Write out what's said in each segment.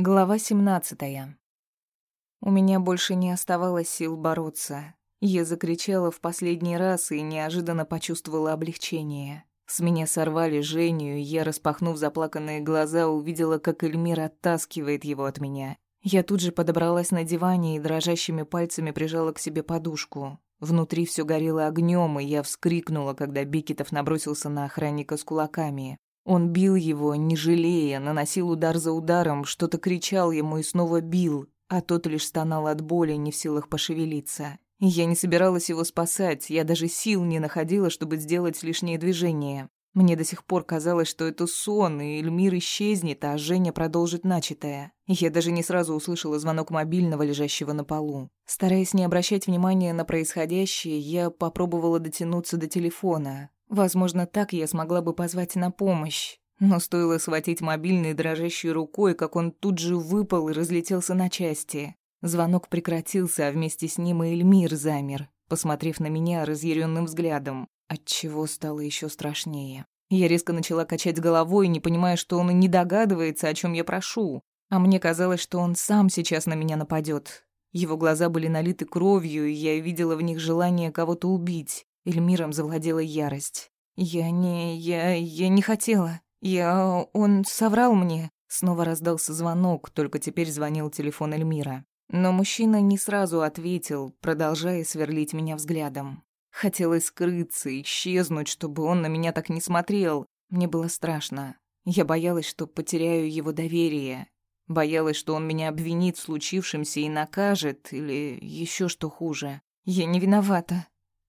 Глава 17. У меня больше не оставалось сил бороться. Я закричала в последний раз и неожиданно почувствовала облегчение. С меня сорвали Женю, и я, распахнув заплаканные глаза, увидела, как Эльмир оттаскивает его от меня. Я тут же подобралась на диване и дрожащими пальцами прижала к себе подушку. Внутри все горело огнем, и я вскрикнула, когда Бикетов набросился на охранника с кулаками. Он бил его, не жалея, наносил удар за ударом, что-то кричал ему и снова бил, а тот лишь стонал от боли, не в силах пошевелиться. Я не собиралась его спасать, я даже сил не находила, чтобы сделать лишнее движение. Мне до сих пор казалось, что это сон, и Эльмир исчезнет, а Женя продолжит начатое. Я даже не сразу услышала звонок мобильного, лежащего на полу. Стараясь не обращать внимания на происходящее, я попробовала дотянуться до телефона. Возможно, так я смогла бы позвать на помощь. Но стоило схватить мобильный дрожащей рукой, как он тут же выпал и разлетелся на части. Звонок прекратился, а вместе с ним и Эльмир замер, посмотрев на меня разъяренным взглядом, отчего стало еще страшнее. Я резко начала качать головой, не понимая, что он и не догадывается, о чем я прошу. А мне казалось, что он сам сейчас на меня нападет. Его глаза были налиты кровью, и я видела в них желание кого-то убить. Эльмиром завладела ярость. «Я не... я... я не хотела. Я... он соврал мне». Снова раздался звонок, только теперь звонил телефон Эльмира. Но мужчина не сразу ответил, продолжая сверлить меня взглядом. Хотелось скрыться, исчезнуть, чтобы он на меня так не смотрел. Мне было страшно. Я боялась, что потеряю его доверие. Боялась, что он меня обвинит в случившемся и накажет, или еще что хуже. Я не виновата.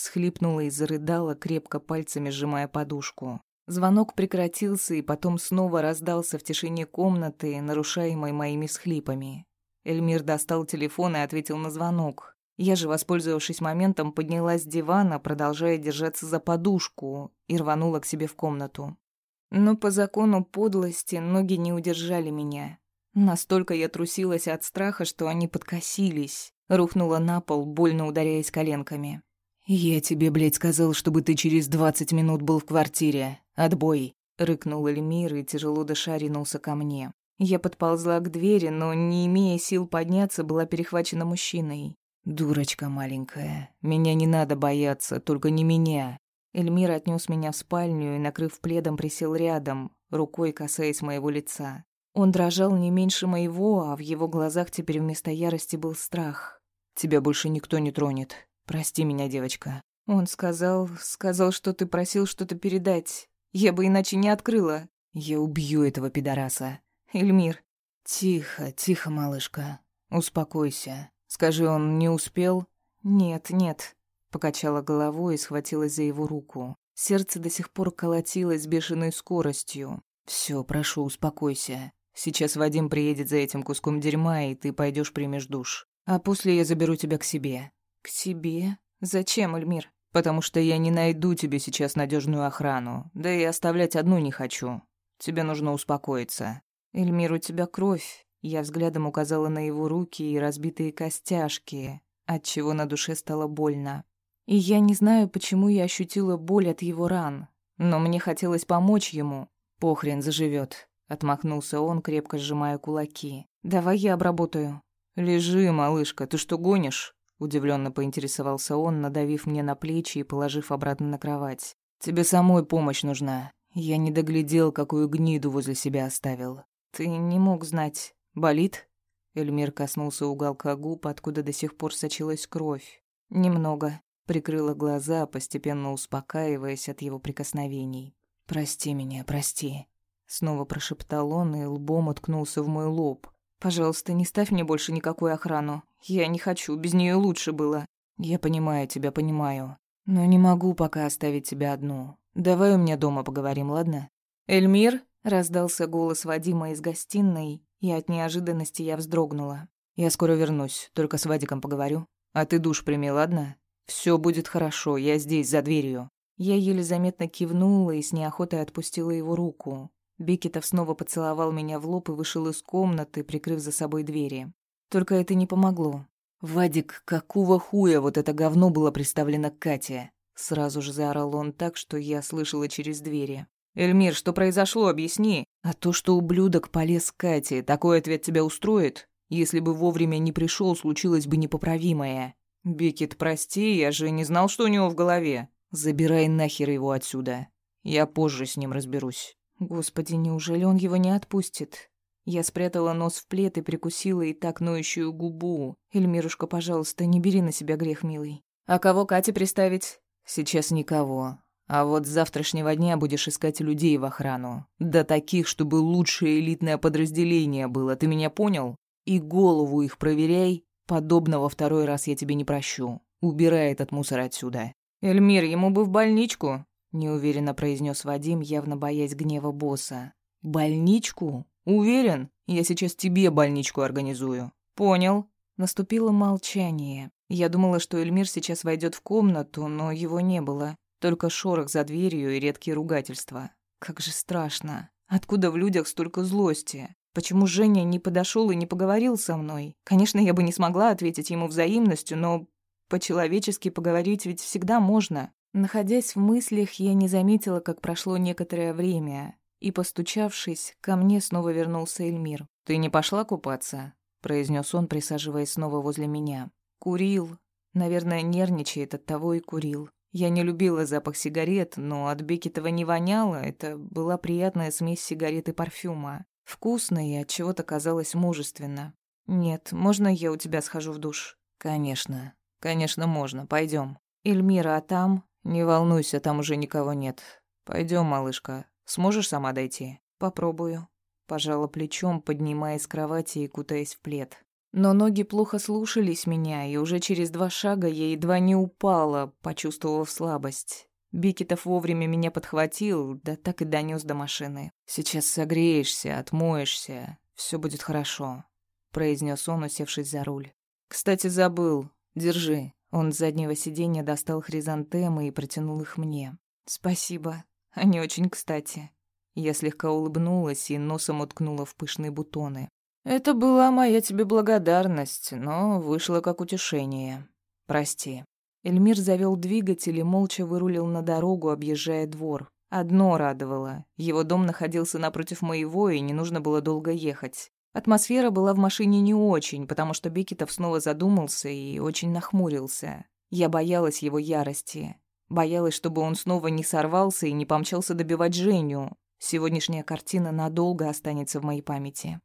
Схлипнула и зарыдала, крепко пальцами сжимая подушку. Звонок прекратился и потом снова раздался в тишине комнаты, нарушаемой моими всхлипами. Эльмир достал телефон и ответил на звонок. Я же, воспользовавшись моментом, поднялась с дивана, продолжая держаться за подушку, и рванула к себе в комнату. Но по закону подлости ноги не удержали меня. Настолько я трусилась от страха, что они подкосились. Рухнула на пол, больно ударяясь коленками. «Я тебе, блядь, сказал, чтобы ты через двадцать минут был в квартире. Отбой!» Рыкнул Эльмир и, тяжело дыша, ринулся ко мне. Я подползла к двери, но, не имея сил подняться, была перехвачена мужчиной. «Дурочка маленькая, меня не надо бояться, только не меня». Эльмир отнес меня в спальню и, накрыв пледом, присел рядом, рукой касаясь моего лица. Он дрожал не меньше моего, а в его глазах теперь вместо ярости был страх. «Тебя больше никто не тронет. Прости меня, девочка. Он сказал, сказал, что ты просил что-то передать. Я бы иначе не открыла. Я убью этого пидораса. Эльмир. Тихо, тихо, малышка. Успокойся. Скажи, он не успел? Нет, нет. Покачала головой и схватилась за его руку. Сердце до сих пор колотилось с бешеной скоростью. Все, прошу, успокойся. Сейчас Вадим приедет за этим куском дерьма, и ты пойдешь примешь душ. А после я заберу тебя к себе. «К себе? Зачем, Эльмир?» «Потому что я не найду тебе сейчас надежную охрану, да и оставлять одну не хочу. Тебе нужно успокоиться». «Эльмир, у тебя кровь». Я взглядом указала на его руки и разбитые костяшки, отчего на душе стало больно. И я не знаю, почему я ощутила боль от его ран, но мне хотелось помочь ему. «Похрен заживет», — отмахнулся он, крепко сжимая кулаки. «Давай я обработаю». «Лежи, малышка, ты что гонишь?» Удивленно поинтересовался он, надавив мне на плечи и положив обратно на кровать. «Тебе самой помощь нужна. Я не доглядел, какую гниду возле себя оставил. Ты не мог знать. Болит?» Эльмир коснулся уголка губ, откуда до сих пор сочилась кровь. «Немного». Прикрыла глаза, постепенно успокаиваясь от его прикосновений. «Прости меня, прости». Снова прошептал он и лбом уткнулся в мой лоб. Пожалуйста, не ставь мне больше никакую охрану. Я не хочу, без нее лучше было. Я понимаю тебя, понимаю. Но не могу пока оставить тебя одну. Давай у меня дома поговорим, ладно? Эльмир? Раздался голос Вадима из гостиной, и от неожиданности я вздрогнула. Я скоро вернусь, только с Вадиком поговорю. А ты душ прими, ладно? Все будет хорошо, я здесь, за дверью. Я еле заметно кивнула и с неохотой отпустила его руку. Бекетов снова поцеловал меня в лоб и вышел из комнаты, прикрыв за собой двери. Только это не помогло. «Вадик, какого хуя вот это говно было приставлено к Кате?» Сразу же заорал он так, что я слышала через двери. Эльмир, что произошло, объясни. А то, что ублюдок полез к Кате, такой ответ тебя устроит? Если бы вовремя не пришел, случилось бы непоправимое. Бекет, прости, я же не знал, что у него в голове. Забирай нахер его отсюда. Я позже с ним разберусь. Господи, неужели он его не отпустит? Я спрятала нос в плед и прикусила и так ноющую губу. Эльмирушка, пожалуйста, не бери на себя грех, милый. А кого Кате приставить? Сейчас никого. А вот с завтрашнего дня будешь искать людей в охрану. Да таких, чтобы лучшее элитное подразделение было, ты меня понял? И голову их проверяй. Подобного второй раз я тебе не прощу. Убирай этот мусор отсюда. Эльмир, ему бы в больничку, неуверенно произнес Вадим, явно боясь гнева босса. Больничку? Уверен? Я сейчас тебе больничку организую. Понял. Наступило молчание. Я думала, что Эльмир сейчас войдет в комнату, но его не было. Только шорох за дверью и редкие ругательства. Как же страшно. Откуда в людях столько злости? Почему Женя не подошел и не поговорил со мной? Конечно, я бы не смогла ответить ему взаимностью, но по-человечески поговорить ведь всегда можно. Находясь в мыслях, я не заметила, как прошло некоторое время, и, постучавшись, ко мне снова вернулся Эльмир. «Ты не пошла купаться?» — произнес он, присаживаясь снова возле меня. «Курил. Наверное, нервничает, от того и курил. Я не любила запах сигарет, но от Бекетова не воняло, это была приятная смесь сигарет и парфюма. Вкусно и от чего-то казалось мужественно. Нет, можно я у тебя схожу в душ? Конечно. Конечно, можно. Пойдем. Эльмира, а там? Не волнуйся, там уже никого нет. Пойдем, малышка. Сможешь сама дойти? Попробую. Пожала плечом, поднимаясь с кровати и кутаясь в плед. Но ноги плохо слушались меня, и уже через два шага я едва не упала, почувствовав слабость. Бикетов вовремя меня подхватил, да так и донес до машины. «Сейчас согреешься, отмоешься, все будет хорошо», — произнес он, усевшись за руль. «Кстати, забыл. Держи». Он с заднего сиденья достал хризантемы и протянул их мне. «Спасибо. Они очень кстати». Я слегка улыбнулась и носом уткнула в пышные бутоны. «Это была моя тебе благодарность, но вышло как утешение. Прости». Эльмир завел двигатель и молча вырулил на дорогу, объезжая двор. Одно радовало. Его дом находился напротив моего, и не нужно было долго ехать. Атмосфера была в машине не очень, потому что Бекетов снова задумался и очень нахмурился. Я боялась его ярости. Боялась, чтобы он снова не сорвался и не помчался добивать Женю. Сегодняшняя картина надолго останется в моей памяти.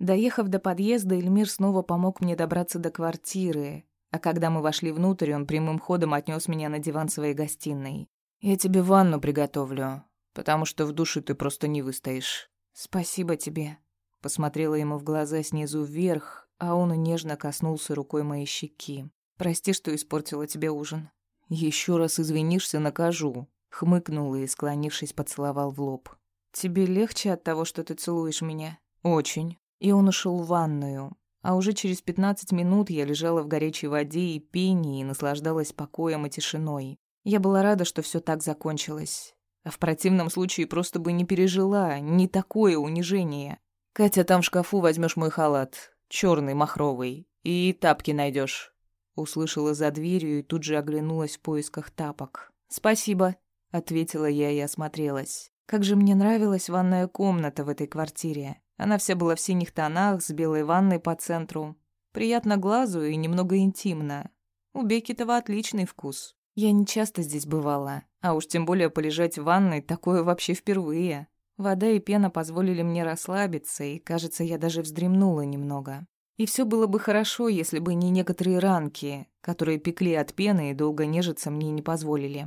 Доехав до подъезда, Эльмир снова помог мне добраться до квартиры, а когда мы вошли внутрь, он прямым ходом отнес меня на диван своей гостиной. «Я тебе ванну приготовлю, потому что в душе ты просто не выстоишь». «Спасибо тебе». Посмотрела ему в глаза снизу вверх, а он нежно коснулся рукой моей щеки. «Прости, что испортила тебе ужин». Еще раз извинишься, накажу», — хмыкнул и, склонившись, поцеловал в лоб. «Тебе легче от того, что ты целуешь меня?» «Очень». И он ушел в ванную, а уже через пятнадцать минут я лежала в горячей воде и пении и наслаждалась покоем и тишиной. Я была рада, что все так закончилось. А в противном случае просто бы не пережила, не такое унижение. «Катя, там в шкафу возьмешь мой халат, черный, махровый, и тапки найдешь. Услышала за дверью и тут же оглянулась в поисках тапок. «Спасибо», — ответила я и осмотрелась. Как же мне нравилась ванная комната в этой квартире. Она вся была в синих тонах, с белой ванной по центру. Приятно глазу и немного интимно. У Бекетова отличный вкус. Я не часто здесь бывала, а уж тем более полежать в ванной такое вообще впервые. Вода и пена позволили мне расслабиться, и, кажется, я даже вздремнула немного. И все было бы хорошо, если бы не некоторые ранки, которые пекли от пены и долго нежиться мне не позволили.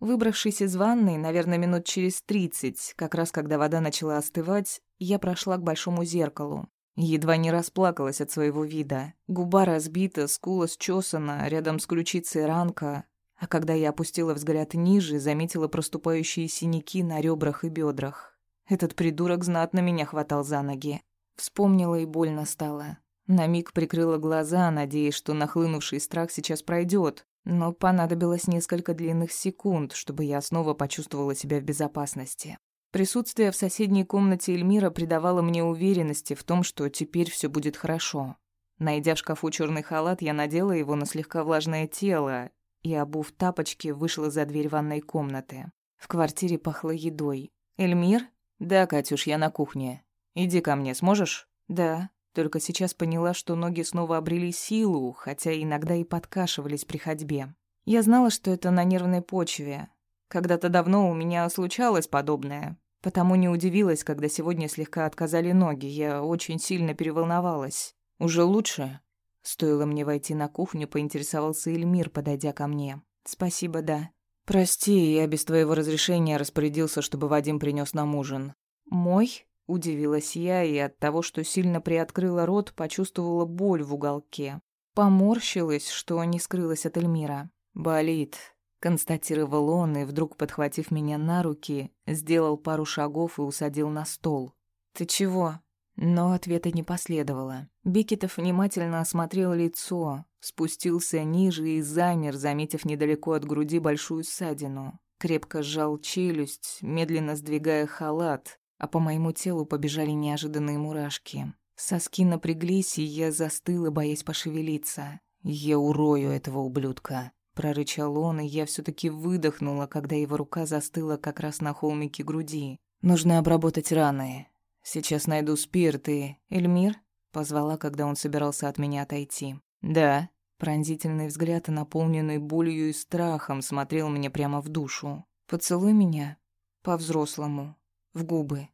Выбравшись из ванной, наверное, минут через тридцать, как раз когда вода начала остывать, я прошла к большому зеркалу. Едва не расплакалась от своего вида. Губа разбита, скула счесана, рядом с ключицей ранка. А когда я опустила взгляд ниже, заметила проступающие синяки на ребрах и бедрах. Этот придурок знатно меня хватал за ноги. Вспомнила и больно стало. На миг прикрыла глаза, надеясь, что нахлынувший страх сейчас пройдет, но понадобилось несколько длинных секунд, чтобы я снова почувствовала себя в безопасности. Присутствие в соседней комнате Эльмира придавало мне уверенности в том, что теперь все будет хорошо. Найдя в шкафу черный халат, я надела его на слегка влажное тело и, обув тапочки, вышла за дверь ванной комнаты. В квартире пахло едой. Эльмир? Да, Катюш, я на кухне. Иди ко мне, сможешь? Да. Только сейчас поняла, что ноги снова обрели силу, хотя иногда и подкашивались при ходьбе. Я знала, что это на нервной почве. Когда-то давно у меня случалось подобное, потому не удивилась, когда сегодня слегка отказали ноги. Я очень сильно переволновалась. Уже лучше? Стоило мне войти на кухню, поинтересовался Эльмир, подойдя ко мне. «Спасибо, да». «Прости, я без твоего разрешения распорядился, чтобы Вадим принес нам ужин». «Мой?» – удивилась я, и от того, что сильно приоткрыла рот, почувствовала боль в уголке. Поморщилась, что не скрылась от Эльмира. «Болит», – констатировал он, и вдруг, подхватив меня на руки, сделал пару шагов и усадил на стол. «Ты чего?» Но ответа не последовало. Бекетов внимательно осмотрел лицо, спустился ниже и замер, заметив недалеко от груди большую ссадину. Крепко сжал челюсть, медленно сдвигая халат, а по моему телу побежали неожиданные мурашки. Соски напряглись, и я застыла, боясь пошевелиться. «Я урою этого ублюдка», — прорычал он, и я все таки выдохнула, когда его рука застыла как раз на холмике груди. «Нужно обработать раны. Сейчас найду спирт и... Эльмир?» — позвала, когда он собирался от меня отойти. «Да». Пронзительный взгляд, наполненный болью и страхом, смотрел мне прямо в душу. «Поцелуй меня. По-взрослому. В губы».